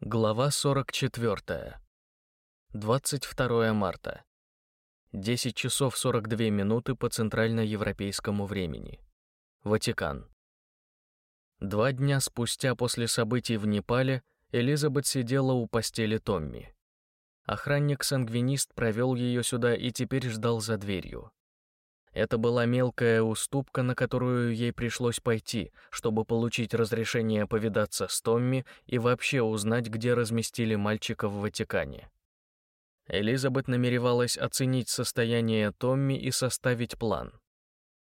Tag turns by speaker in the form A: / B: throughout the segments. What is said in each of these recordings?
A: Глава 44. 22 марта. 10 часов 42 минуты по центральноевропейскому времени. Ватикан. Два дня спустя после событий в Непале Элизабет сидела у постели Томми. Охранник-сангвинист провел ее сюда и теперь ждал за дверью. Это была мелкая уступка, на которую ей пришлось пойти, чтобы получить разрешение повидаться с Томми и вообще узнать, где разместили мальчика в Ватикане. Элизабет намеревалась оценить состояние Томми и составить план.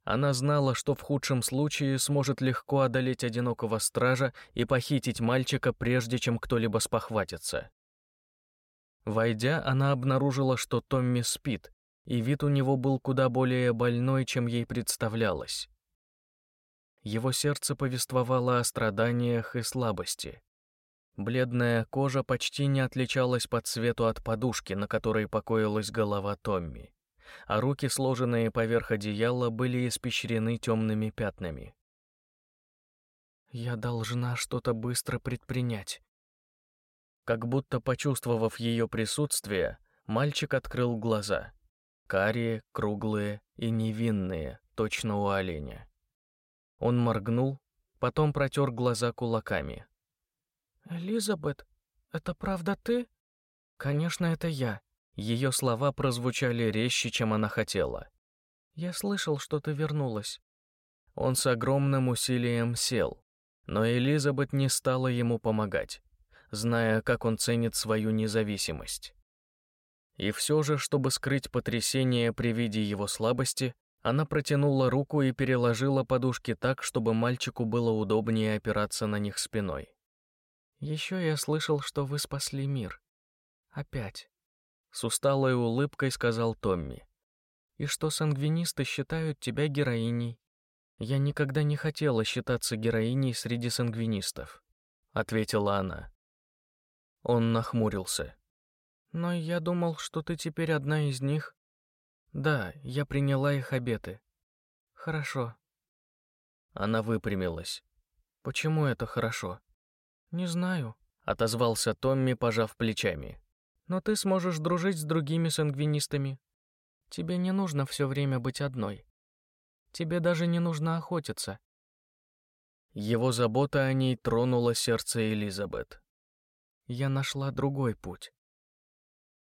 A: Она знала, что в худшем случае сможет легко одолеть одинокого стража и похитить мальчика, прежде чем кто-либо спохватится. Войдя, она обнаружила, что Томми спит, и вид у него был куда более больной, чем ей представлялось. Его сердце повествовало о страданиях и слабости. Бледная кожа почти не отличалась по цвету от подушки, на которой покоилась голова Томми, а руки, сложенные поверх одеяла, были испещрены темными пятнами. «Я должна что-то быстро предпринять». Как будто почувствовав ее присутствие, мальчик открыл глаза — карие, круглые и невинные, точно у оленя. Он моргнул, потом протер глаза кулаками.
B: «Элизабет, это правда ты?»
A: «Конечно, это я». Ее слова прозвучали резче, чем она хотела.
B: «Я слышал, что ты вернулась».
A: Он с огромным усилием сел, но Элизабет не стала ему помогать, зная, как он ценит свою независимость. И все же, чтобы скрыть потрясение при виде его слабости, она протянула руку и переложила подушки так, чтобы мальчику было удобнее опираться на них спиной.
B: «Еще я слышал, что вы спасли мир. Опять».
A: С усталой улыбкой сказал Томми.
B: «И что сангвинисты считают тебя героиней. Я никогда не хотела считаться героиней среди сангвинистов», —
A: ответила она. Он нахмурился.
B: Но я думал, что ты теперь одна из них. Да, я приняла их обеты. Хорошо.
A: Она выпрямилась.
B: Почему это хорошо? Не знаю,
A: отозвался Томми, пожав плечами.
B: Но ты сможешь дружить с другими сангвинистами. Тебе не нужно все время быть одной. Тебе даже не нужно охотиться.
A: Его забота о ней тронула сердце Элизабет.
B: Я нашла другой путь.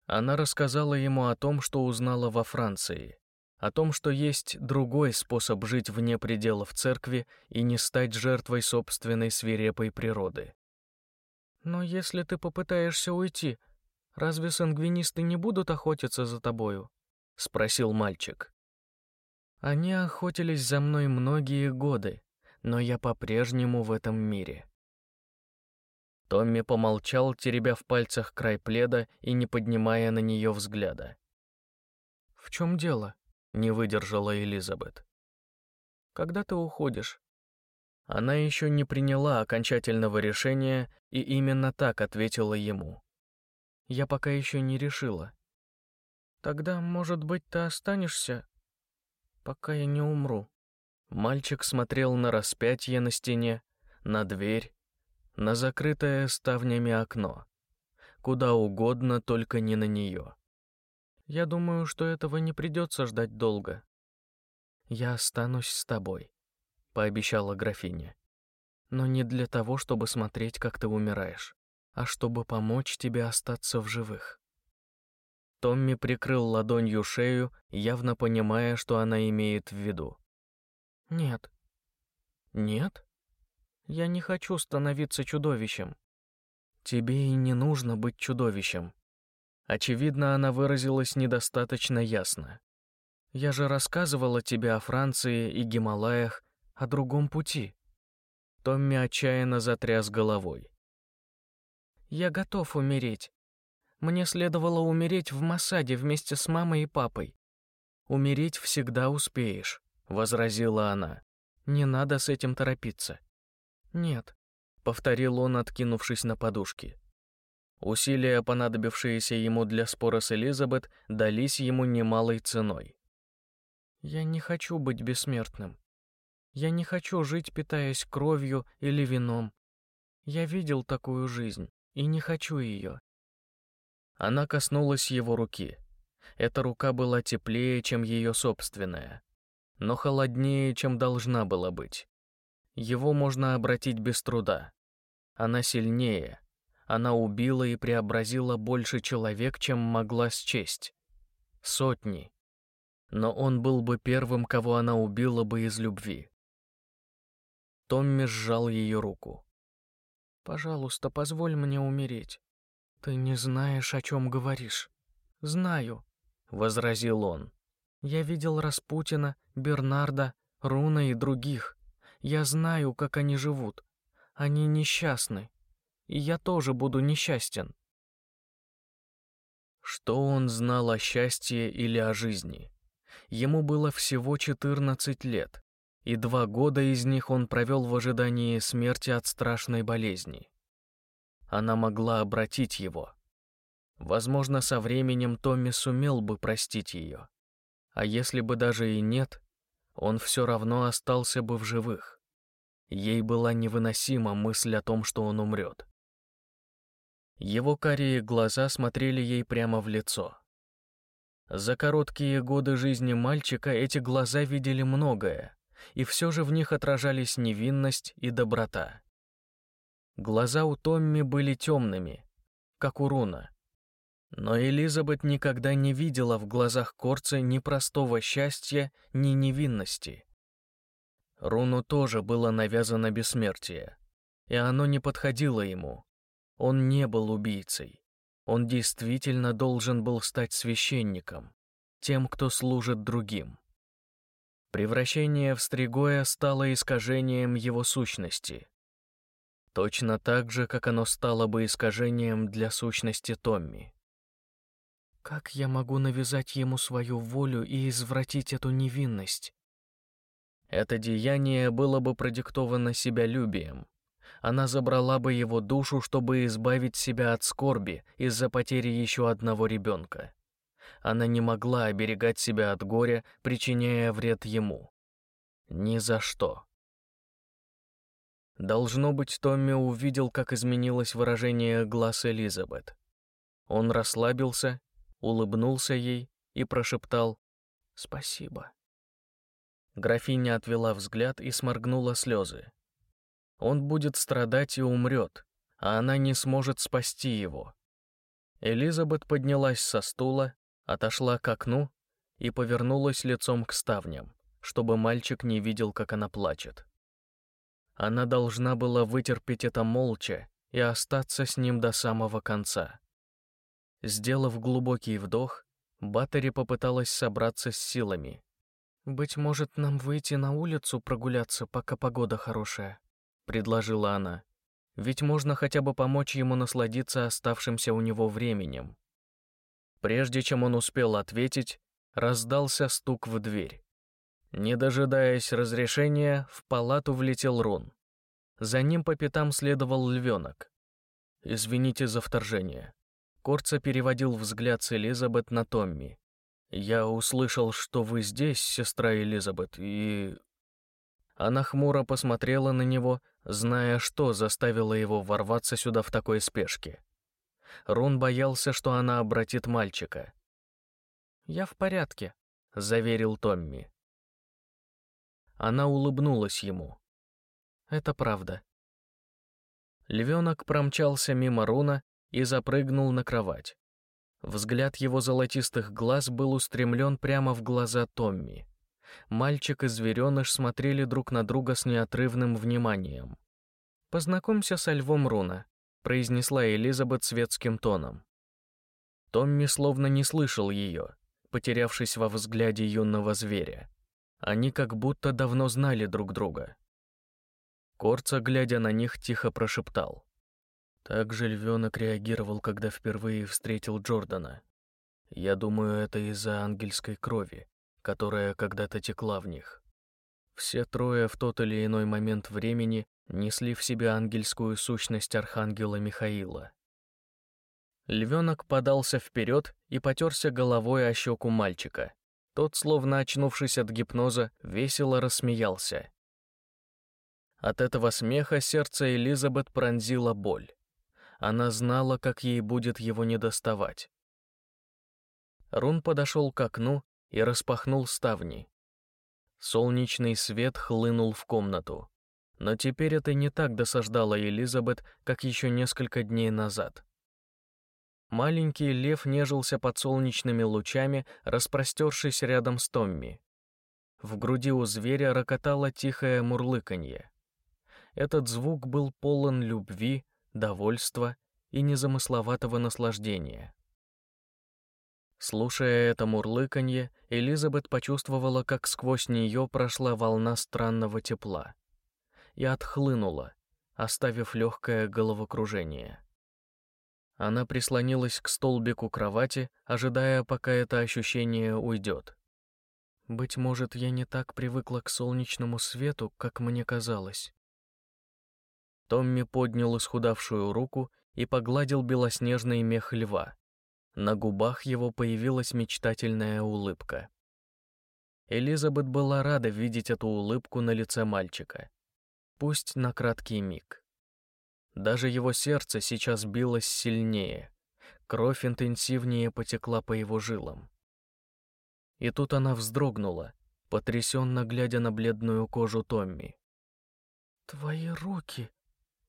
A: Она рассказала ему о том, что узнала во Франции, о том, что есть другой способ жить вне пределов церкви и не стать жертвой собственной свирепой природы.
B: «Но если ты попытаешься уйти, разве сангвинисты не будут охотиться за тобою?»
A: — спросил мальчик.
B: «Они охотились за мной многие годы, но я по-прежнему в этом мире.
A: Томми помолчал, теребя в пальцах край пледа и не поднимая на нее взгляда.
B: «В чем дело?»
A: — не выдержала Элизабет.
B: «Когда ты уходишь?»
A: Она еще не приняла окончательного решения и именно так ответила ему.
B: «Я пока еще не решила». «Тогда, может быть, ты останешься, пока я не умру?»
A: Мальчик смотрел на распятие на стене, на дверь, на закрытое ставнями окно. Куда угодно, только не на нее.
B: Я думаю, что этого не придется ждать долго.
A: Я останусь с тобой, пообещала графиня. Но не для того, чтобы смотреть, как ты умираешь, а чтобы помочь тебе остаться в живых. Томми прикрыл ладонью шею, явно понимая, что она имеет в виду.
B: «Нет».
A: «Нет?»
B: Я не хочу становиться чудовищем.
A: Тебе и не нужно быть чудовищем. Очевидно, она выразилась недостаточно ясно. Я же рассказывала тебе о Франции и Гималаях, о другом пути. Томми отчаянно затряс головой.
B: Я готов умереть. Мне следовало умереть в Масаде вместе с мамой и папой.
A: Умереть всегда успеешь, возразила она.
B: Не надо с этим торопиться.
A: «Нет», — повторил он, откинувшись на подушки. Усилия, понадобившиеся ему для спора с Элизабет, дались ему немалой ценой.
B: «Я не хочу быть бессмертным. Я не хочу жить, питаясь кровью или вином. Я видел такую жизнь. и не хочу ее.
A: Она коснулась его руки. Эта рука была теплее, чем ее собственная, но холоднее, чем должна была быть. Его можно обратить без труда. Она сильнее. Она убила и преобразила больше человек, чем могла счесть. Сотни. Но он был бы первым, кого она убила бы из любви. Томми сжал ее руку.
B: «Пожалуйста, позволь мне умереть. Ты не знаешь, о чем говоришь». «Знаю», — возразил он. «Я видел Распутина, Бернарда, Руна и других. Я знаю, как они живут. Они несчастны. И я тоже буду несчастен».
A: Что он знал о счастье или о жизни? Ему было всего 14 лет, и два года из них он провел в ожидании смерти от страшной болезни. Она могла обратить его. Возможно, со временем Томми сумел бы простить ее. А если бы даже и нет, он все равно остался бы в живых. Ей была невыносима мысль о том, что он умрет. Его карие глаза смотрели ей прямо в лицо. За короткие годы жизни мальчика эти глаза видели многое, и все же в них отражались невинность и доброта. Глаза у Томми были темными, как у Руна. Но Элизабет никогда не видела в глазах Корца ни простого счастья, ни невинности. Руну тоже было навязано бессмертие, и оно не подходило ему. Он не был убийцей. Он действительно должен был стать священником, тем, кто служит другим. Превращение в Стригоя стало искажением его сущности. Точно так же, как оно стало бы искажением для сущности Томми.
B: Как я могу навязать ему свою волю и извратить эту невинность?
A: Это деяние было бы продиктовано себялюбием. Она забрала бы его душу, чтобы избавить себя от скорби из-за потери еще одного ребенка. Она не могла оберегать себя от горя, причиняя вред ему. Ни за что. Должно быть, Томми увидел, как изменилось выражение глаз Элизабет. Он расслабился, улыбнулся ей и прошептал «Спасибо». Графиня отвела взгляд и сморгнула слезы. Он будет страдать и умрет, а она не сможет спасти его. Элизабет поднялась со стула, отошла к окну и повернулась лицом к ставням, чтобы мальчик не видел, как она плачет. Она должна была вытерпеть это молча и остаться с ним до самого конца. Сделав глубокий вдох, Баттери попыталась собраться с силами.
B: «Быть может, нам выйти на улицу прогуляться, пока погода хорошая?» — предложила она. «Ведь можно хотя бы помочь ему насладиться оставшимся у него временем».
A: Прежде чем он успел ответить, раздался стук в дверь. Не дожидаясь разрешения, в палату влетел Рун. За ним по пятам следовал львенок. «Извините за вторжение». Корца переводил взгляд с Элизабет на Томми. «Я услышал, что вы здесь, сестра Элизабет, и...» Она хмуро посмотрела на него, зная, что заставило его ворваться сюда в такой спешке. Рун боялся, что она обратит мальчика.
B: «Я в порядке», — заверил Томми.
A: Она улыбнулась ему.
B: «Это правда».
A: Львенок промчался мимо Руна и запрыгнул на кровать. Взгляд его золотистых глаз был устремлен прямо в глаза Томми. Мальчик и звереныш смотрели друг на друга с неотрывным вниманием. «Познакомься со львом Руна», произнесла Элизабет светским тоном. Томми словно не слышал ее, потерявшись во взгляде юного зверя. Они как будто давно знали друг друга. Корца, глядя на них, тихо прошептал. Так же львенок реагировал, когда впервые встретил Джордана. Я думаю, это из-за ангельской крови, которая когда-то текла в них. Все трое в тот или иной момент времени несли в себе ангельскую сущность архангела Михаила. Львенок подался вперед и потерся головой о щеку мальчика. Тот, словно очнувшись от гипноза, весело рассмеялся. От этого смеха сердце Элизабет пронзила боль. Она знала, как ей будет его недоставать. Рун подошел к окну и распахнул ставни. Солнечный свет хлынул в комнату. Но теперь это не так досаждало Элизабет, как еще несколько дней назад. Маленький лев нежился под солнечными лучами, распростершись рядом с Томми. В груди у зверя рокотало тихое мурлыканье. Этот звук был полон любви, довольства и незамысловатого наслаждения. Слушая это мурлыканье, Элизабет почувствовала, как сквозь нее прошла волна странного тепла и отхлынула, оставив легкое головокружение. Она прислонилась к столбику кровати, ожидая, пока это ощущение уйдет. Быть может, я не так привыкла к солнечному свету, как мне казалось. Томми поднял исхудавшую руку и погладил белоснежный мех льва. На губах его появилась мечтательная улыбка. Элизабет была рада видеть эту улыбку на лице мальчика. Пусть на краткий миг. Даже его сердце сейчас билось сильнее. Кровь интенсивнее потекла по его жилам. И тут она вздрогнула, потрясенно глядя на бледную кожу Томми. «Твои руки!» —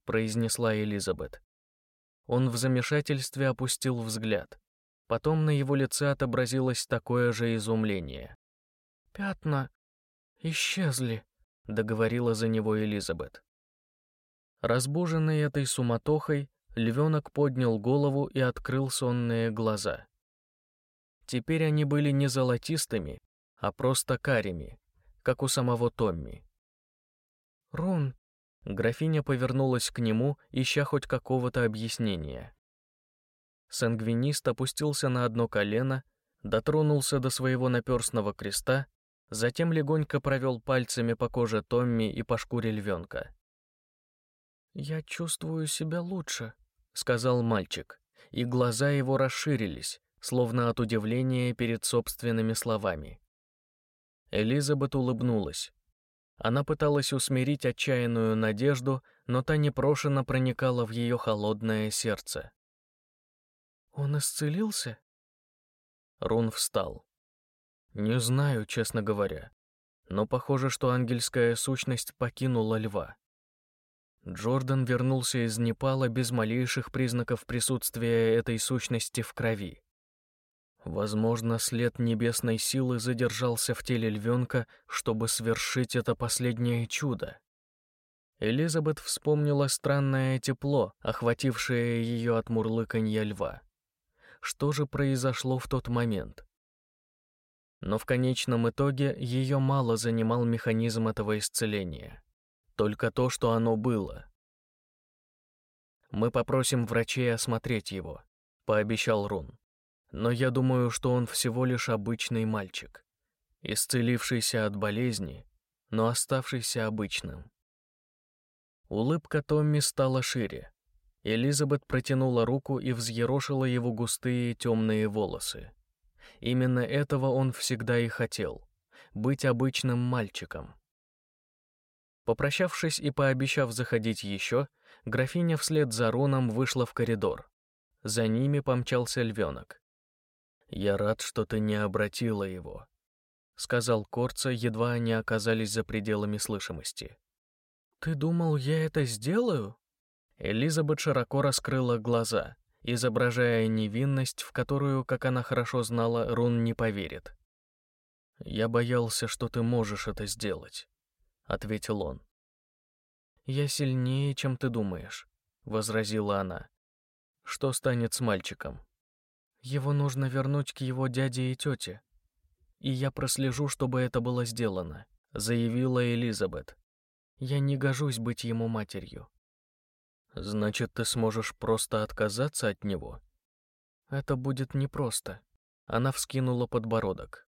A: произнесла Элизабет. Он в замешательстве опустил взгляд. Потом на его лице отобразилось такое же изумление. «Пятна исчезли», — договорила за него Элизабет. Разбуженный этой суматохой, львенок поднял голову и открыл сонные глаза. Теперь они были не золотистыми, а просто карими, как у самого Томми. «Рун!» Графиня повернулась к нему, ища хоть какого-то объяснения. Сангвинист опустился на одно колено, дотронулся до своего наперстного креста, затем легонько провел пальцами по коже Томми и по шкуре львенка. «Я чувствую себя лучше», — сказал мальчик, и глаза его расширились, словно от удивления перед собственными словами. Элизабет улыбнулась. Она пыталась усмирить отчаянную надежду, но та непрошено проникала в ее холодное сердце. «Он исцелился?» Рун встал. «Не знаю, честно говоря, но похоже, что ангельская сущность покинула льва. Джордан вернулся из Непала без малейших признаков присутствия этой сущности в крови. Возможно, след небесной силы задержался в теле львенка, чтобы свершить это последнее чудо. Элизабет вспомнила странное тепло, охватившее ее от мурлыканья льва. Что же произошло в тот момент? Но в конечном итоге ее мало занимал механизм этого исцеления только то, что оно было. Мы попросим врачей осмотреть его, пообещал Рун. Но я думаю, что он всего лишь обычный мальчик, исцелившийся от болезни, но оставшийся обычным. Улыбка Томми стала шире. Элизабет протянула руку и взъерошила его густые темные волосы. Именно этого он всегда и хотел — быть обычным мальчиком. Попрощавшись и пообещав заходить еще, графиня вслед за Роном вышла в коридор. За ними помчался львенок. «Я рад, что ты не обратила его», — сказал Корца, едва они оказались за пределами слышимости. «Ты думал, я это сделаю?» Элизабет широко раскрыла глаза, изображая невинность, в которую, как она хорошо знала, Рун не поверит. «Я боялся, что ты можешь это сделать ответил он. Я сильнее, чем ты думаешь, возразила она. Что станет с мальчиком? Его нужно вернуть к его дяде и тете. И я прослежу, чтобы это было сделано, заявила Элизабет. Я не гожусь быть ему матерью. Значит, ты сможешь просто отказаться от него? Это будет непросто. Она вскинула подбородок.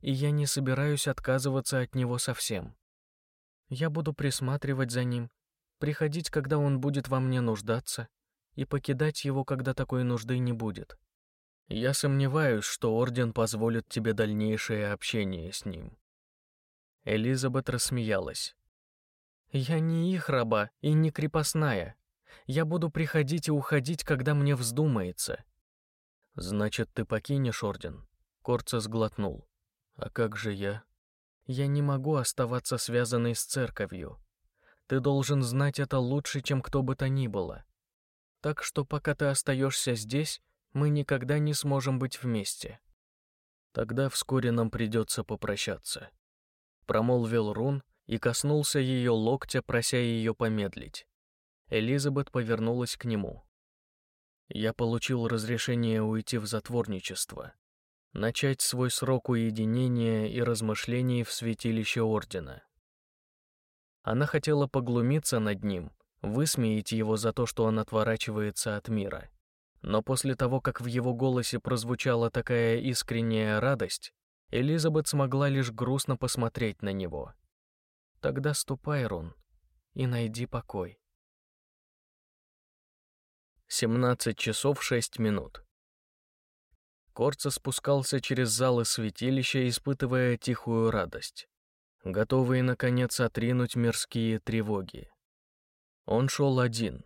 A: И я не собираюсь отказываться от него совсем. Я буду присматривать за ним, приходить, когда он будет во мне нуждаться, и покидать его, когда такой нужды не будет. Я сомневаюсь, что Орден позволит тебе дальнейшее общение с ним». Элизабет рассмеялась. «Я не их раба и не крепостная.
B: Я буду приходить и уходить, когда мне вздумается».
A: «Значит, ты покинешь орден?» Корца сглотнул. «А как же я?»
B: «Я не могу оставаться связанной с церковью. Ты должен знать это лучше, чем кто бы то ни было. Так что пока ты остаешься здесь, мы никогда не сможем быть вместе».
A: «Тогда вскоре нам придется попрощаться», — промолвил Рун и коснулся ее локтя, прося ее помедлить. Элизабет повернулась к нему. «Я получил разрешение уйти в затворничество, начать свой срок уединения и размышлений в святилище Ордена. Она хотела поглумиться над ним, высмеять его за то, что он отворачивается от мира. Но после того, как в его голосе прозвучала такая искренняя радость, Элизабет смогла лишь грустно посмотреть на него. «Тогда ступай, Рон, и найди покой». 17 часов 6 минут. Корца спускался через залы святилища, испытывая тихую радость, готовый, наконец, отринуть мирские тревоги. Он шел один.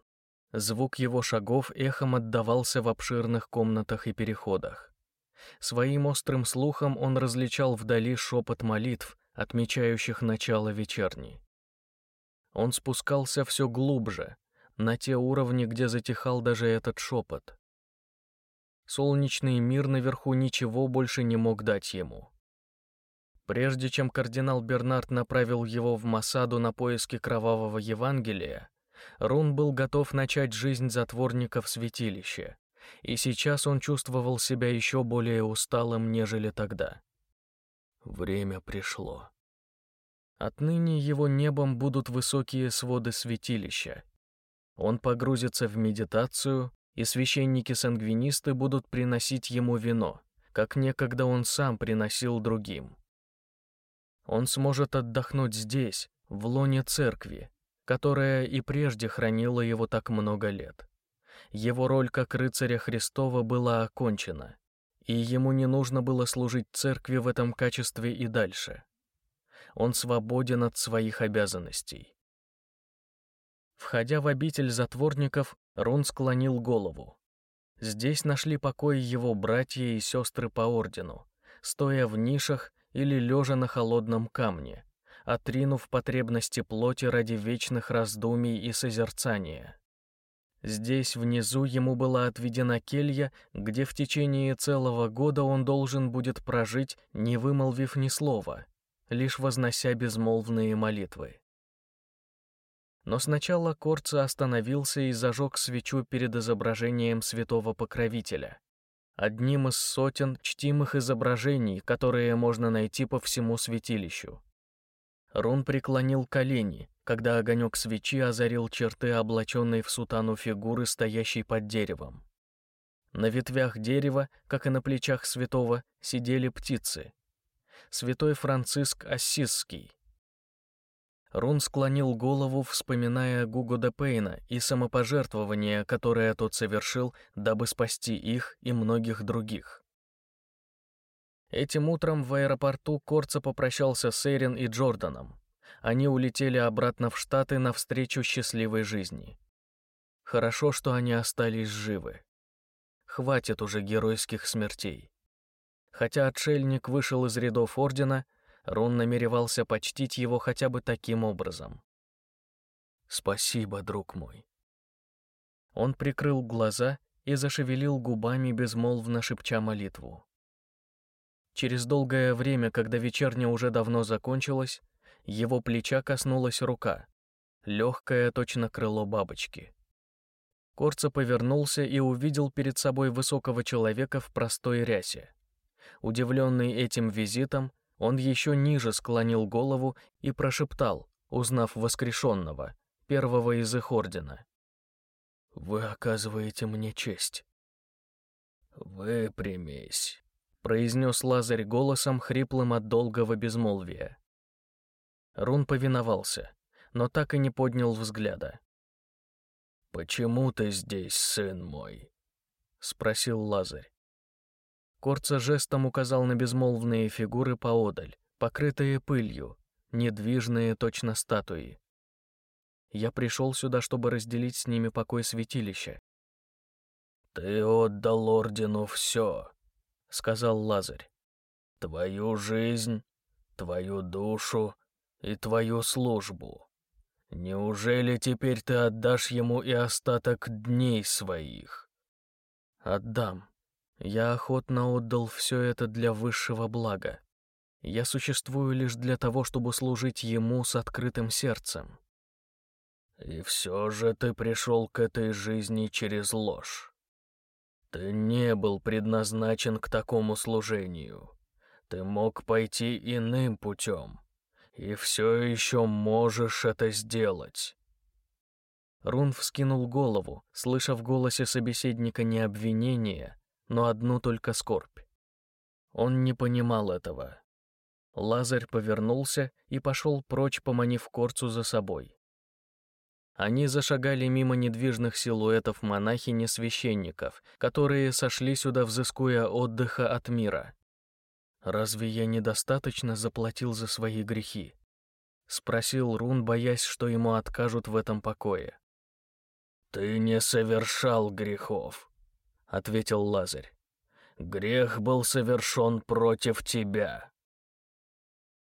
A: Звук его шагов эхом отдавался в обширных комнатах и переходах. Своим острым слухом он различал вдали шепот молитв, отмечающих начало вечерней. Он спускался все глубже, на те уровни, где затихал даже этот шепот. Солнечный мир наверху ничего больше не мог дать ему. Прежде чем кардинал Бернард направил его в Масаду на поиски кровавого Евангелия, Рун был готов начать жизнь затворника в святилище, и сейчас он чувствовал себя еще более усталым, нежели тогда. Время пришло. Отныне его небом будут высокие своды святилища, он погрузится в медитацию, и священники-сангвинисты будут приносить ему вино, как некогда он сам приносил другим. Он сможет отдохнуть здесь, в лоне церкви, которая и прежде хранила его так много лет. Его роль как рыцаря Христова была окончена, и ему не нужно было служить церкви в этом качестве и дальше. Он свободен от своих обязанностей. Входя в обитель затворников, Рун склонил голову. Здесь нашли покой его братья и сестры по ордену, стоя в нишах или лежа на холодном камне, отринув потребности плоти ради вечных раздумий и созерцания. Здесь внизу ему была отведена келья, где в течение целого года он должен будет прожить, не вымолвив ни слова, лишь вознося безмолвные молитвы. Но сначала Корца остановился и зажег свечу перед изображением святого покровителя, одним из сотен чтимых изображений, которые можно найти по всему святилищу. Рун преклонил колени, когда огонек свечи озарил черты облаченной в сутану фигуры, стоящей под деревом. На ветвях дерева, как и на плечах святого, сидели птицы. Святой Франциск Ассизский, Рун склонил голову, вспоминая Гуго де Пейна и самопожертвование, которое тот совершил, дабы спасти их и многих других. Этим утром в аэропорту Корца попрощался с Эрин и Джорданом. Они улетели обратно в Штаты навстречу счастливой жизни. Хорошо, что они остались живы. Хватит уже геройских смертей. Хотя отшельник вышел из рядов Ордена, Рун намеревался почтить его хотя бы таким образом. «Спасибо, друг мой». Он прикрыл глаза и зашевелил губами, безмолвно шепча молитву. Через долгое время, когда вечерня уже давно закончилась, его плеча коснулась рука, легкое точно крыло бабочки. Корца повернулся и увидел перед собой высокого человека в простой рясе. Удивленный этим визитом, он еще ниже склонил голову и прошептал, узнав воскрешенного, первого из их ордена. «Вы оказываете мне честь». «Выпрямись», — произнес Лазарь голосом, хриплым от долгого безмолвия. Рун повиновался, но так и не поднял взгляда. «Почему ты здесь, сын мой?» — спросил Лазарь. Корца жестом указал на безмолвные фигуры поодаль, покрытые пылью, недвижные точно статуи. Я пришел сюда, чтобы разделить с ними покой святилища.
C: «Ты отдал Ордену все», —
A: сказал Лазарь.
C: «Твою жизнь, твою душу и твою службу. Неужели теперь ты отдашь ему и остаток дней своих?»
A: «Отдам. Я охотно отдал все это для высшего блага. Я существую лишь для того, чтобы служить ему с открытым сердцем.
C: И все же ты пришел к этой жизни через ложь. Ты не был предназначен к такому служению. Ты мог пойти иным путем, и все еще можешь это сделать.
A: Рун вскинул голову, слыша в голосе собеседника не обвинение, но одну только скорбь. Он не понимал этого. Лазарь повернулся и пошел прочь, поманив Корцу за собой. Они зашагали мимо недвижных силуэтов монахини священников, которые сошли сюда, взыскуя отдыха от мира. «Разве я недостаточно заплатил за свои грехи?» — спросил Рун, боясь, что ему откажут в этом покое.
C: «Ты не совершал грехов», — ответил Лазарь. «Грех был совершен против тебя».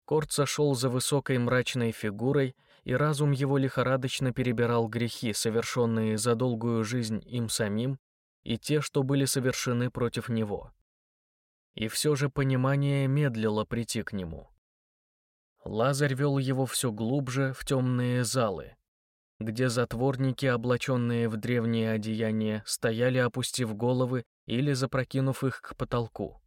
A: Корт сошел за высокой мрачной фигурой, и разум его лихорадочно перебирал грехи, совершенные за долгую жизнь им самим, и те, что были совершены против него. И все же понимание медлило прийти к нему. Лазарь вел его все глубже в темные залы, где затворники, облаченные в древние одеяния, стояли, опустив головы или запрокинув их к потолку.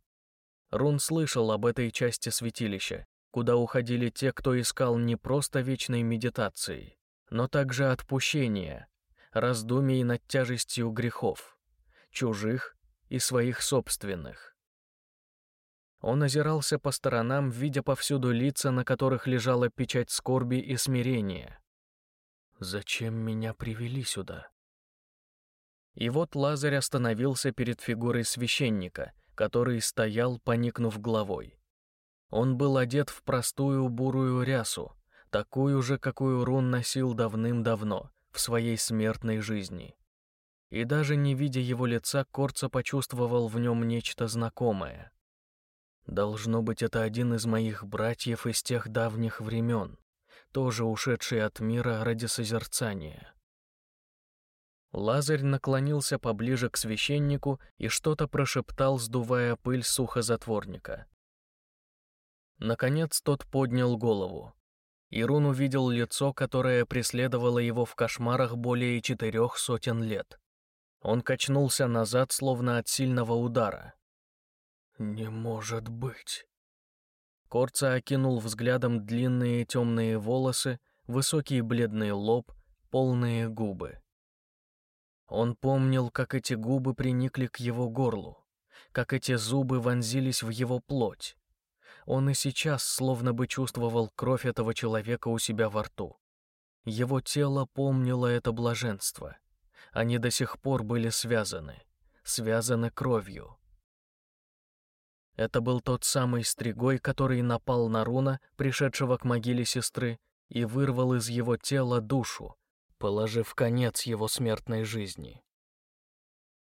A: Рун слышал об этой части святилища, куда уходили те, кто искал не просто вечной медитации, но также отпущения, раздумий над тяжестью грехов, чужих и своих собственных. Он озирался по сторонам, видя повсюду лица, на которых лежала печать скорби и смирения. «Зачем меня привели сюда?» И вот Лазарь остановился перед фигурой священника, который стоял, поникнув головой. Он был одет в простую бурую рясу, такую же, какую Рун носил давным-давно, в своей смертной жизни. И даже не видя его лица, Корца почувствовал в нем нечто знакомое. Должно быть, это один из моих братьев из тех давних времен, тоже ушедший от мира ради созерцания. Лазарь наклонился поближе к священнику и что-то прошептал, сдувая пыль сухозатворника. Наконец тот поднял голову. Ирун увидел лицо, которое преследовало его в кошмарах более четырех сотен лет. Он качнулся назад, словно от сильного удара. «Не может быть!» Корца окинул взглядом длинные темные волосы, высокий бледный лоб, полные губы. Он помнил, как эти губы приникли к его горлу, как эти зубы вонзились в его плоть. Он и сейчас словно бы чувствовал кровь этого человека у себя во рту. Его тело помнило это блаженство. Они до сих пор были связаны, связаны кровью. Это был тот самый стригой, который напал на Руна, пришедшего к могиле сестры, и вырвал из его тела душу, положив конец его смертной жизни.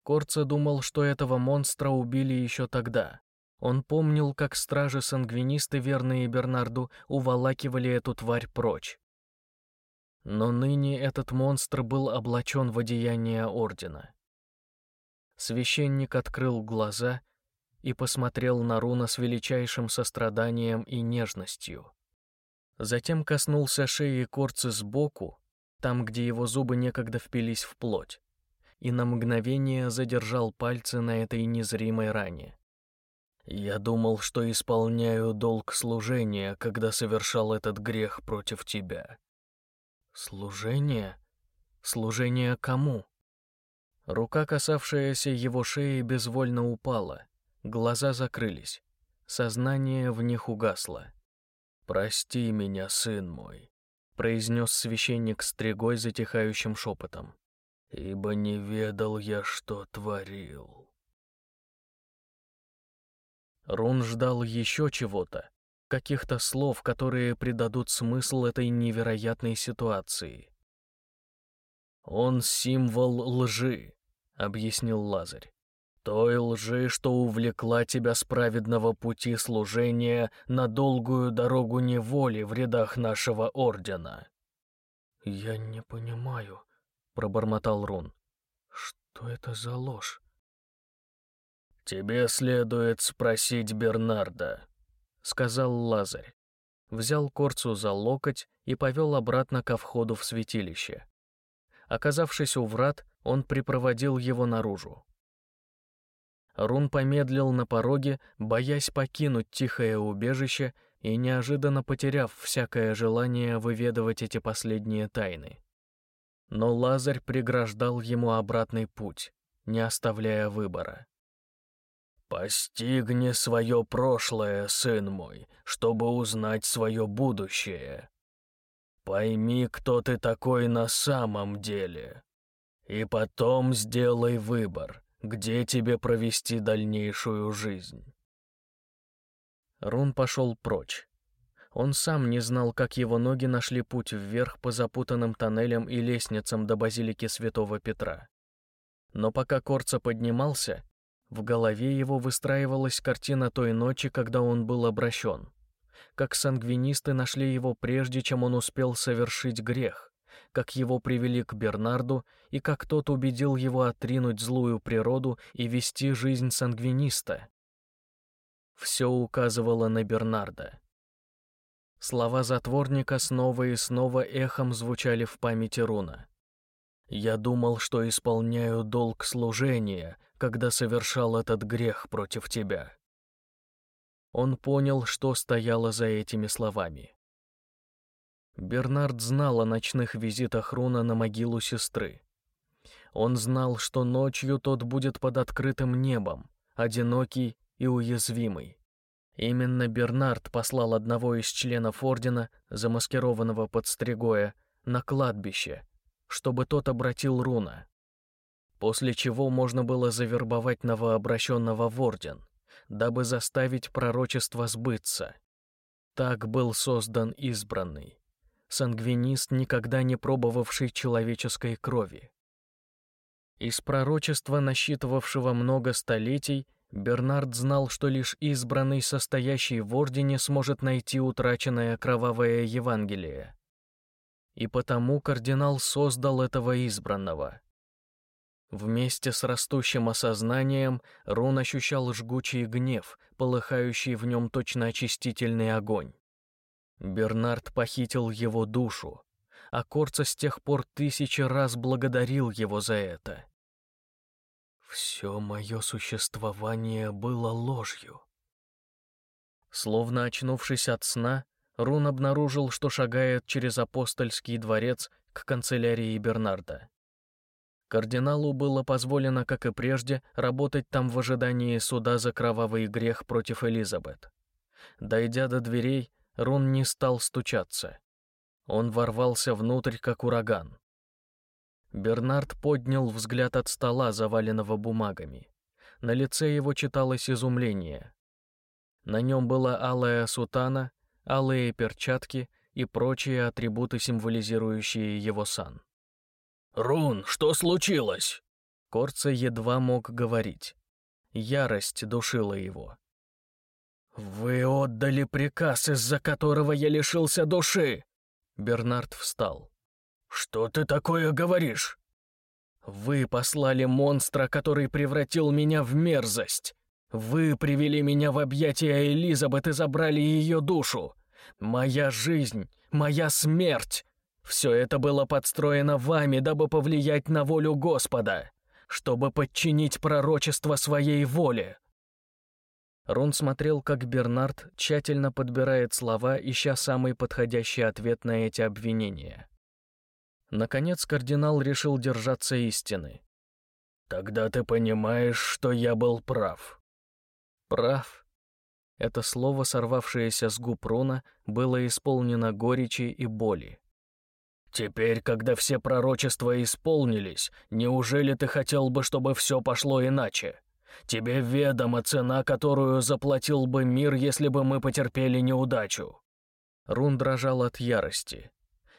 A: Корца думал, что этого монстра убили еще тогда, он помнил, как стражи-сангвинисты, верные Бернарду, уволакивали эту тварь прочь. Но ныне этот монстр был облачен в одеяние Ордена. Священник открыл глаза и посмотрел на Руна с величайшим состраданием и нежностью. Затем коснулся шеи Корцы сбоку, там, где его зубы некогда впились в плоть, и на мгновение задержал пальцы на этой незримой ране. Я думал, что исполняю долг служения, когда совершал этот грех против тебя. Служение? Служение кому? Рука, касавшаяся его шеи, безвольно упала. Глаза закрылись. Сознание в них угасло. «Прости меня, сын мой», — произнес священник стригой затихающим шепотом, «ибо не ведал я, что творил». Рун ждал еще чего-то, каких-то слов, которые придадут смысл этой невероятной ситуации.
C: Он символ лжи, объяснил Лазарь. Той лжи, что увлекла тебя с праведного пути служения на долгую дорогу неволи в рядах нашего ордена.
B: Я не понимаю, пробормотал Рун. Что это за ложь?
C: Тебе следует спросить Бернарда, сказал Лазарь. Взял Корцу за локоть и повел обратно ко входу в святилище. Оказавшись у врат, он припроводил его наружу. Рун помедлил на пороге, боясь покинуть тихое убежище и неожиданно потеряв всякое желание выведывать эти последние тайны. Но Лазарь преграждал ему обратный путь, не оставляя выбора. «Постигни свое прошлое, сын мой, чтобы узнать свое будущее. Пойми, кто ты такой на самом деле. И потом сделай выбор, где тебе провести дальнейшую жизнь». Рун пошел прочь. Он сам не знал, как его ноги нашли путь вверх по запутанным тоннелям и лестницам до базилики Святого Петра. Но пока Корца поднимался, в голове его выстраивалась картина той ночи, когда он был обращен. Как сангвинисты нашли его прежде, чем он успел совершить грех, как его привели к Бернарду и как тот убедил его отринуть злую природу и вести жизнь сангвиниста. Все указывало на Бернарда. Слова затворника снова и снова эхом звучали в памяти Руна. «Я думал, что исполняю долг служения, когда совершал этот грех против тебя». Он понял, что стояло за этими словами. Бернард знал о ночных визитах Руна на могилу сестры. Он знал, что ночью тот будет под открытым небом, одинокий и уязвимый. Именно Бернард послал одного из членов Ордена, замаскированного под Стригоя, на кладбище, чтобы тот обратил руна. После чего можно было завербовать новообращенного в Орден, дабы заставить пророчество сбыться. Так был создан избранный, сангвинист, никогда не пробовавший человеческой крови. Из пророчества, насчитывавшего много столетий, Бернард знал, что лишь избранный, состоящий в Ордене, сможет найти утраченное кровавое Евангелие. И потому кардинал создал этого избранного. Вместе с растущим осознанием Рун ощущал жгучий гнев, полыхающий в нем точно очистительный огонь. Бернард похитил его душу, а Корца с тех пор тысячи раз благодарил его за это. Все мое существование было ложью. Словно очнувшись от сна, Рун обнаружил, что шагает через апостольский дворец к канцелярии Бернарда. Кардиналу было позволено, как и прежде, работать там в ожидании суда за кровавый грех против Элизабет. Дойдя до дверей, Рун не стал стучаться. Он ворвался внутрь, как ураган. Бернард поднял взгляд от стола, заваленного бумагами. На лице его читалось изумление. На нем была алая сутана, алые перчатки и прочие атрибуты, символизирующие его сан. «Рун, что случилось?»
A: Корца едва мог говорить. Ярость душила его.
C: «Вы отдали приказ, из-за которого я лишился души!»
A: Бернард встал.
C: «Что ты такое говоришь?»
A: «Вы послали монстра, который превратил меня в мерзость. Вы привели меня в объятия Элизабет и забрали ее душу. Моя жизнь, моя смерть. Все это было подстроено вами, дабы повлиять на волю Господа, чтобы подчинить пророчество своей воле». Рун смотрел, как Бернард тщательно подбирает слова, ища самый подходящий ответ на эти обвинения. Наконец кардинал решил держаться истины.
C: «Тогда ты понимаешь, что я был прав».
A: «Прав?» Это слово, сорвавшееся с губ Руна, было исполнено горечи и боли.
C: «Теперь, когда все пророчества исполнились, неужели ты хотел бы, чтобы все пошло иначе? Тебе ведома цена, которую заплатил бы мир, если бы мы потерпели неудачу».
A: Рун дрожал от ярости.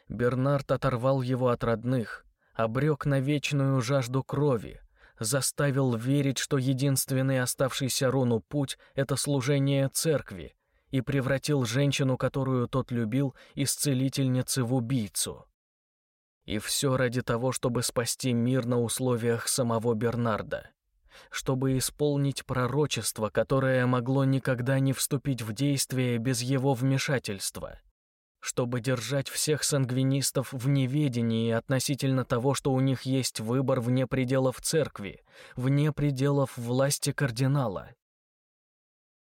A: Бернард оторвал его от родных, обрек на вечную жажду крови, заставил верить, что единственный оставшийся Рону путь — это служение церкви, и превратил женщину, которую тот любил, из целительницы в убийцу. И все ради того, чтобы спасти мир на условиях самого Бернарда, чтобы исполнить пророчество, которое могло никогда не вступить в действие без его вмешательства чтобы держать всех сангвинистов в неведении относительно того, что у них есть выбор вне пределов церкви, вне пределов власти кардинала.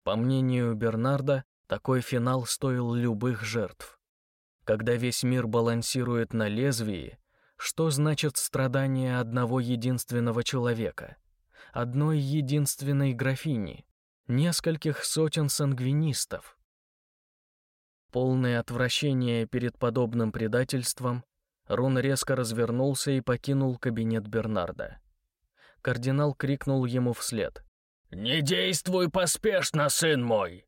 A: По мнению Бернарда, такой финал стоил любых жертв. Когда весь мир балансирует на лезвии, что значит страдание одного единственного человека, одной единственной графини, нескольких сотен сангвинистов? Полное отвращение перед подобным предательством, Рун резко развернулся и покинул кабинет Бернарда. Кардинал крикнул ему вслед.
C: «Не действуй поспешно, сын мой!»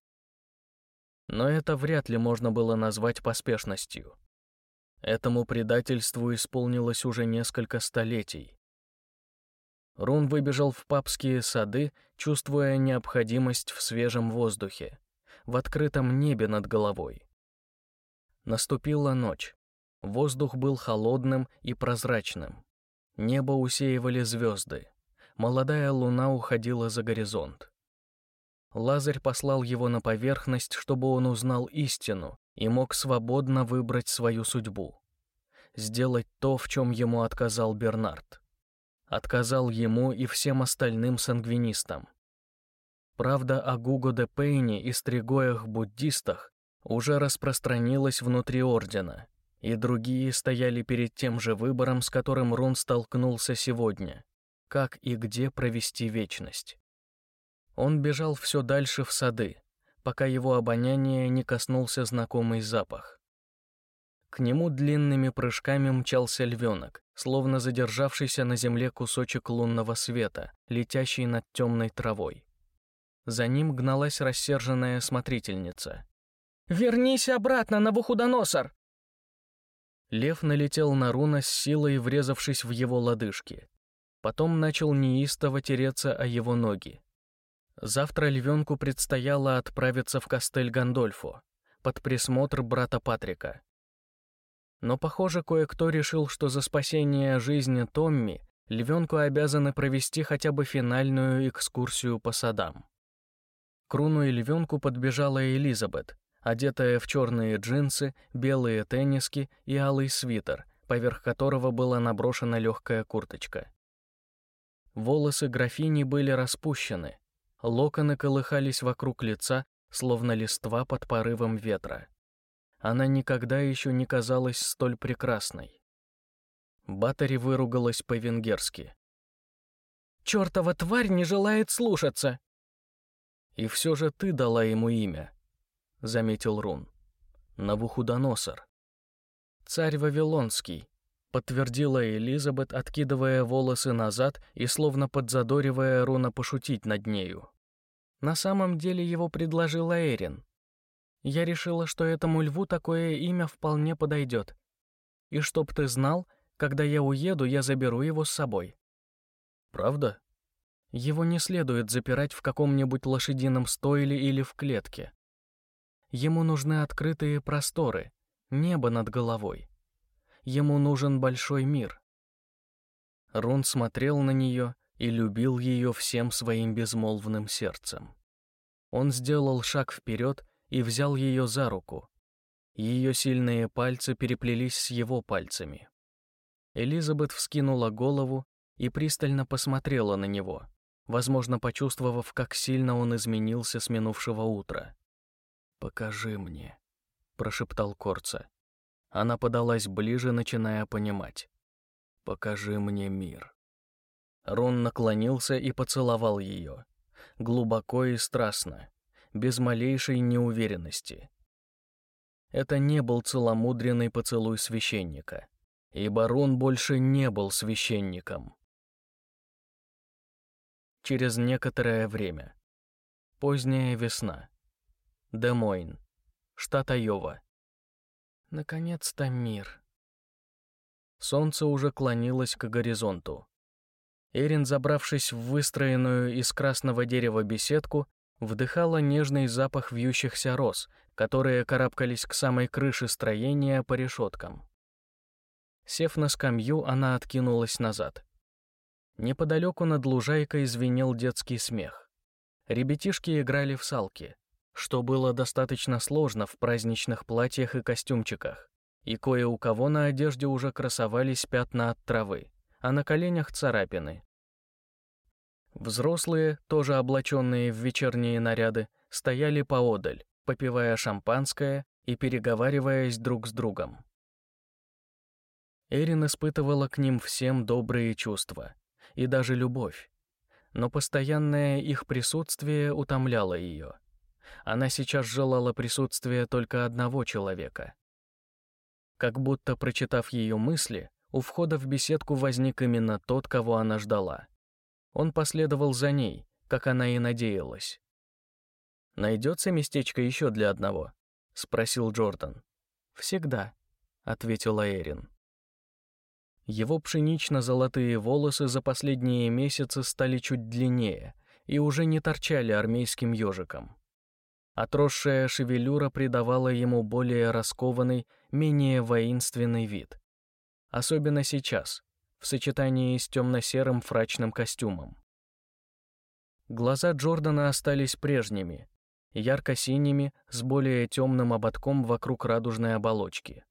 A: Но это вряд ли можно было назвать поспешностью. Этому предательству исполнилось уже несколько столетий. Рун выбежал в папские сады, чувствуя необходимость в свежем воздухе, в открытом небе над головой. Наступила ночь. Воздух был холодным и прозрачным. Небо усеивали звезды. Молодая луна уходила за горизонт. Лазарь послал его на поверхность, чтобы он узнал истину и мог свободно выбрать свою судьбу. Сделать то, в чем ему отказал Бернард. Отказал ему и всем остальным сангвинистам. Правда о Гуго де Пейне и стригоях-буддистах уже распространилась внутри Ордена, и другие стояли перед тем же выбором, с которым Рун столкнулся сегодня — как и где провести вечность. Он бежал все дальше в сады, пока его обоняние не коснулся знакомый запах. К нему длинными прыжками мчался львенок, словно задержавшийся на земле кусочек лунного света, летящий над темной травой. За ним гналась рассерженная смотрительница.
B: Вернись обратно, на Навуходоносор!»
A: Лев налетел на Руна с силой, врезавшись в его лодыжки. Потом начал неистово тереться о его ноги. Завтра львенку предстояло отправиться в Кастель Гандольфо под присмотр брата Патрика. Но, похоже, кое-кто решил, что за спасение жизни Томми львенку обязаны провести хотя бы финальную экскурсию по садам. К Руну и львенку подбежала Элизабет, одетая в черные джинсы, белые тенниски и алый свитер, поверх которого была наброшена легкая курточка. Волосы графини были распущены, локоны колыхались вокруг лица, словно листва под порывом ветра. Она никогда еще не казалась столь прекрасной. Батари выругалась по-венгерски.
B: «Чёртова тварь не желает слушаться!»
A: «И все же ты дала ему имя», — заметил Рун. «Навуходоносор». «Царь Вавилонский», — подтвердила Элизабет, откидывая волосы назад и словно подзадоривая Руна пошутить над нею. На самом деле его предложила Эрин. Я решила, что этому льву такое имя вполне подойдет. И чтоб ты знал, когда я уеду, я заберу его с собой. Правда?
B: Его не следует запирать в каком-нибудь лошадином стойле или в клетке. Ему нужны открытые просторы, небо над головой. Ему нужен большой мир. Рун смотрел на нее и любил ее всем своим безмолвным сердцем. Он сделал шаг вперед и взял ее за руку. Ее сильные пальцы переплелись с его пальцами. Элизабет вскинула голову и пристально посмотрела на него, возможно, почувствовав, как сильно он изменился с минувшего утра. «Покажи мне», — прошептал Корца. Она подалась ближе, начиная понимать. «Покажи мне мир». Рон наклонился и поцеловал ее. Глубоко и страстно, без малейшей неуверенности. Это не был целомудренный поцелуй священника, и барон больше не был священником. Через некоторое время. Поздняя весна. Демойн, штат Айова. Наконец-то мир.
A: Солнце уже клонилось к горизонту. Эрин, забравшись в выстроенную из красного дерева беседку, вдыхала нежный запах вьющихся роз, которые карабкались к самой крыше строения по решеткам. Сев на скамью, она откинулась назад. Неподалеку над лужайкой звенел детский смех. Ребятишки играли в салки, что было достаточно сложно в праздничных платьях и костюмчиках, и кое у кого на одежде уже красовались пятна от травы, а на коленях царапины. Взрослые, тоже облаченные в вечерние наряды, стояли поодаль, попивая шампанское и переговариваясь друг с другом. Эрин испытывала к ним всем добрые чувства и даже любовь, но постоянное их присутствие утомляло ее. Она сейчас желала присутствия только одного человека. Как будто прочитав ее мысли, у входа в беседку возник именно тот, кого она ждала. Он последовал за ней, как она и надеялась. «Найдется местечко еще для одного?» — спросил Джордан. «Всегда», — ответила Эрин. Его пшенично-золотые волосы за последние месяцы стали чуть длиннее и уже не торчали армейским ежиком. Отросшая шевелюра придавала ему более раскованный, менее воинственный вид. Особенно сейчас, в сочетании с темно-серым фрачным костюмом. Глаза Джордана остались прежними, ярко-синими, с более темным ободком вокруг радужной оболочки.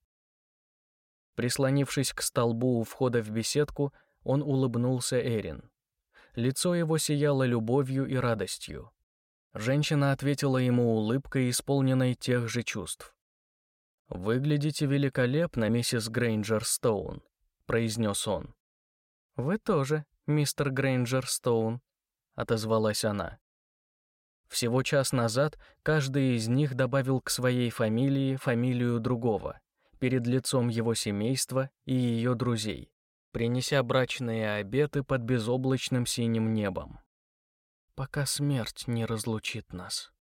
A: Прислонившись к столбу у входа в беседку, он улыбнулся Эрин. Лицо его сияло любовью и радостью. Женщина ответила ему улыбкой, исполненной тех же чувств. «Выглядите великолепно, миссис Грейнджер Стоун», — произнес он. «Вы тоже, мистер Грейнджер Стоун», — отозвалась она. Всего час назад каждый из них добавил к своей фамилии фамилию другого, перед лицом его семейства и ее друзей, принеся брачные обеты под безоблачным синим небом. Пока смерть не разлучит нас.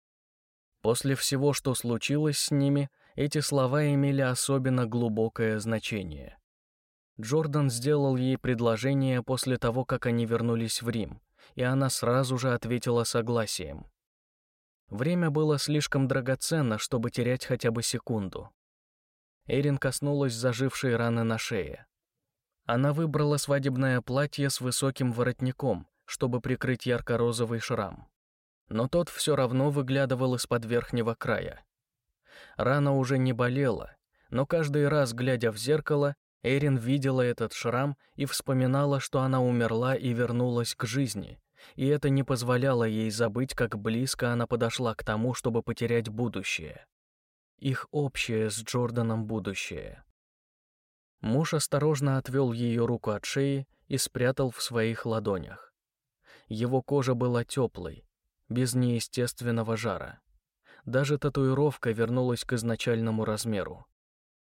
A: После всего, что случилось с ними, эти слова имели особенно глубокое значение. Джордан сделал ей предложение после того, как они вернулись в Рим, и она сразу же ответила согласием. Время было слишком драгоценно, чтобы терять хотя бы секунду. Эрин коснулась зажившей раны на шее. Она выбрала свадебное платье с высоким воротником, чтобы прикрыть ярко-розовый шрам. Но тот все равно выглядывал из-под верхнего края. Рана уже не болела, но каждый раз, глядя в зеркало, Эрин видела этот шрам и вспоминала, что она умерла и вернулась к жизни, и это не позволяло ей забыть, как близко она подошла к тому, чтобы потерять будущее. Их общее с Джорданом будущее. Муж осторожно отвел ее руку от шеи и спрятал в своих ладонях. Его кожа была теплой, без неестественного жара. Даже татуировка вернулась к изначальному размеру.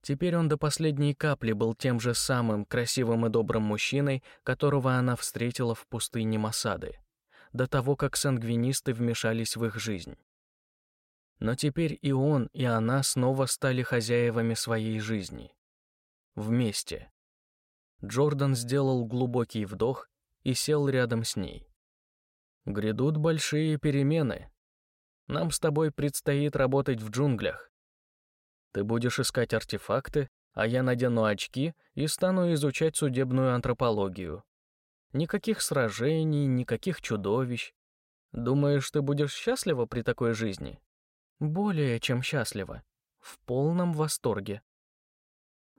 A: Теперь он до последней капли был тем же самым красивым и добрым мужчиной, которого она встретила в пустыне Масады, до того, как сангвинисты вмешались в их жизнь. Но теперь и он, и она снова стали хозяевами своей жизни. Вместе. Джордан сделал глубокий вдох и сел рядом с ней. «Грядут большие перемены. Нам с тобой предстоит работать в джунглях. Ты будешь искать артефакты, а я надену очки и стану изучать судебную антропологию. Никаких сражений, никаких чудовищ. Думаешь, ты будешь счастлива при такой жизни? Более чем счастлива. В полном восторге.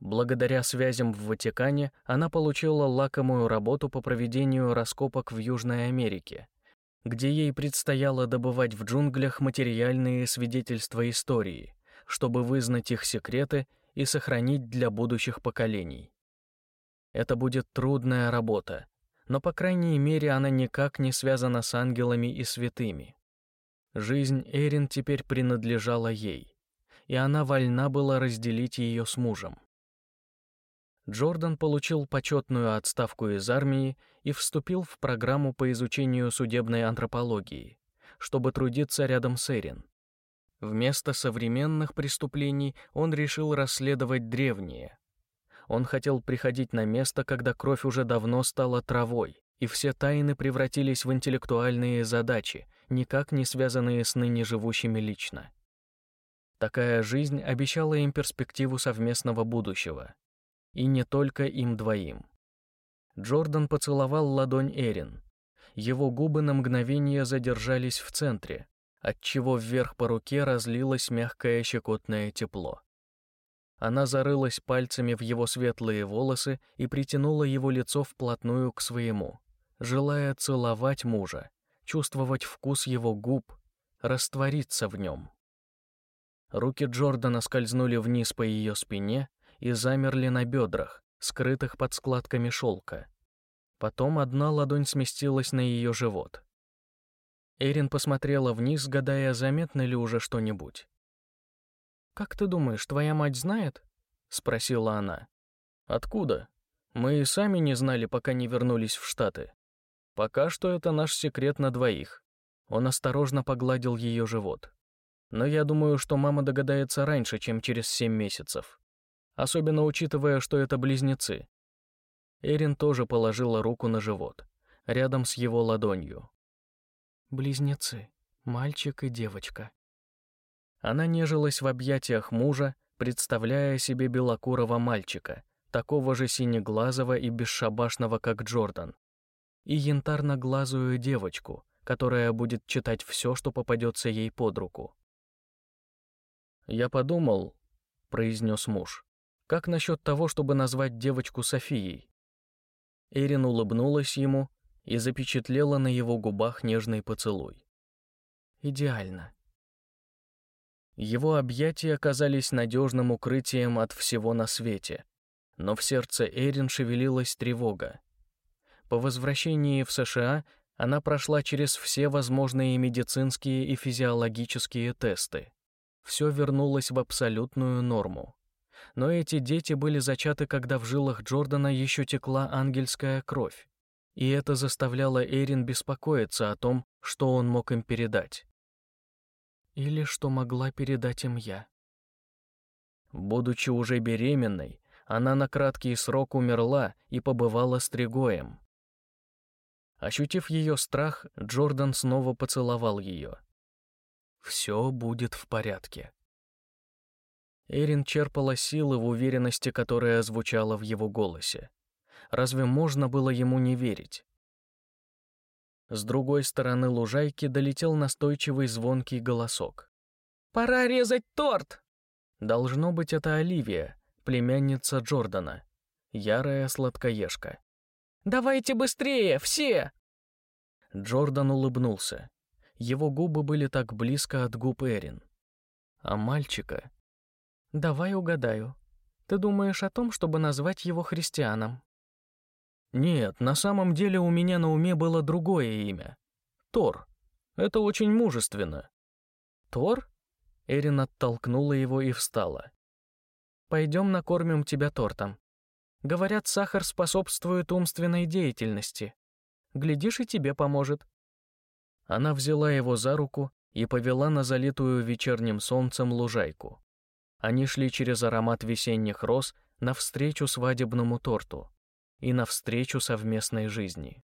A: Благодаря связям в Ватикане она получила лакомую работу по проведению раскопок в Южной Америке, где ей предстояло добывать в джунглях материальные свидетельства истории чтобы вызнать их секреты и сохранить для будущих поколений. Это будет трудная работа, но, по крайней мере, она никак не связана с ангелами и святыми. Жизнь Эрин теперь принадлежала ей, и она вольна была разделить ее с мужем. Джордан получил почетную отставку из армии и вступил в программу по изучению судебной антропологии, чтобы трудиться рядом с Эрин. Вместо современных преступлений он решил расследовать древние. Он хотел приходить на место, когда кровь уже давно стала травой, и все тайны превратились в интеллектуальные задачи, никак не связанные с ныне живущими лично. Такая жизнь обещала им перспективу совместного будущего. И не только им двоим. Джордан поцеловал ладонь Эрин. Его губы на мгновение задержались в центре, отчего вверх по руке разлилось мягкое щекотное тепло. Она зарылась пальцами в его светлые волосы и притянула его лицо вплотную к своему, желая целовать мужа, чувствовать вкус его губ, раствориться в нем. Руки Джордана скользнули вниз по ее спине и замерли на бедрах, скрытых под складками шелка. Потом одна ладонь сместилась на ее живот. Эрин посмотрела вниз, гадая, заметно ли уже что-нибудь. «Как ты думаешь, твоя мать знает?» — спросила она. «Откуда? Мы и сами не знали, пока не вернулись в Штаты. Пока что это наш секрет на двоих». Он осторожно погладил ее живот. «Но я думаю, что мама догадается раньше, чем через семь месяцев. Особенно учитывая, что это близнецы». Эрин тоже положила руку на живот, рядом с его ладонью. «Близнецы, мальчик и девочка», она нежилась в объятиях мужа, представляя себе белокурого мальчика, такого же синеглазого и бесшабашного, как Джордан, и янтарно-глазую девочку, которая будет читать все, что попадется ей под руку. «Я подумал», — произнес муж, — «как насчет того, чтобы назвать девочку Софией?» Эрин улыбнулась ему и запечатлела на его губах нежный поцелуй. «Идеально», его объятия оказались надежным укрытием от всего на свете, но в сердце Эрин шевелилась тревога. По возвращении в США она прошла через все возможные медицинские и физиологические тесты. Все вернулось в абсолютную норму. Но эти дети были зачаты, когда в жилах Джордана еще текла ангельская кровь. И это заставляло Эрин беспокоиться о том, что он мог им передать. Или что могла передать им я. Будучи уже беременной, она на краткий срок умерла и побывала стригоем. Ощутив ее страх, Джордан снова поцеловал ее. «Все будет в порядке». Эрин черпала силы в уверенности, которая звучала в его голосе. Разве можно было ему не верить? С другой стороны лужайки долетел настойчивый звонкий голосок. «Пора резать торт!» Должно быть, это Оливия, племянница Джордана, ярая сладкоежка. «Давайте быстрее, все!» Джордан улыбнулся. Его губы были так близко от губ Эрин. А мальчика... «Давай угадаю. Ты думаешь о том, чтобы назвать его христианом?» Нет, на самом деле у меня на уме было другое имя. Тор. Это очень мужественно. Тор? Эрин оттолкнула его и встала. Пойдем накормим тебя тортом. Говорят, сахар способствует умственной деятельности. Глядишь, и тебе поможет. Она взяла его за руку и повела на залитую вечерним солнцем лужайку. Они шли через аромат весенних роз навстречу свадебному торту и навстречу совместной жизни.